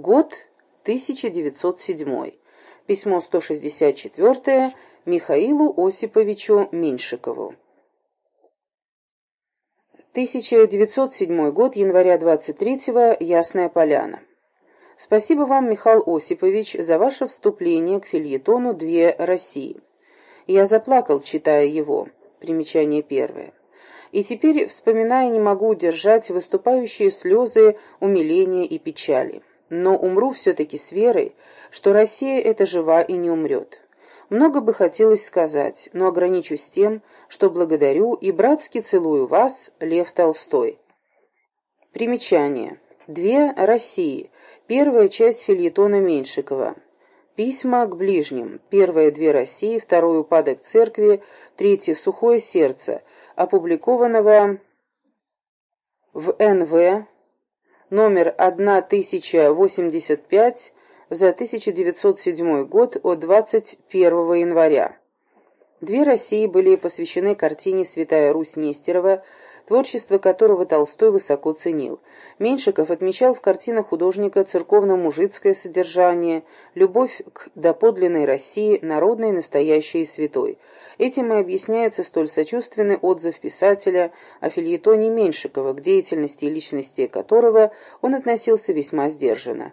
Год 1907. Письмо 164 Михаилу Осиповичу Меньшикову. 1907 год, января 23-го, Ясная Поляна. Спасибо вам, Михаил Осипович, за ваше вступление к фильетону «Две России». Я заплакал, читая его. Примечание первое. И теперь, вспоминая, не могу удержать выступающие слезы умиления и печали. Но умру все-таки с верой, что Россия эта жива и не умрет. Много бы хотелось сказать, но ограничусь тем, что благодарю и братски целую вас, Лев Толстой. Примечание. Две России. Первая часть фильетона Меньшикова. Письма к ближним. Первая «Две России», второй «Упадок церкви», третье «Сухое сердце», опубликованного в НВ номер 1085 за 1907 год от 21 января. Две России были посвящены картине «Святая Русь» Нестерова творчество которого Толстой высоко ценил. Меньшиков отмечал в картинах художника церковно-мужицкое содержание, любовь к доподлинной России, народной, настоящей и святой. Этим и объясняется столь сочувственный отзыв писателя о фильетоне Меньшикова, к деятельности и личности которого он относился весьма сдержанно.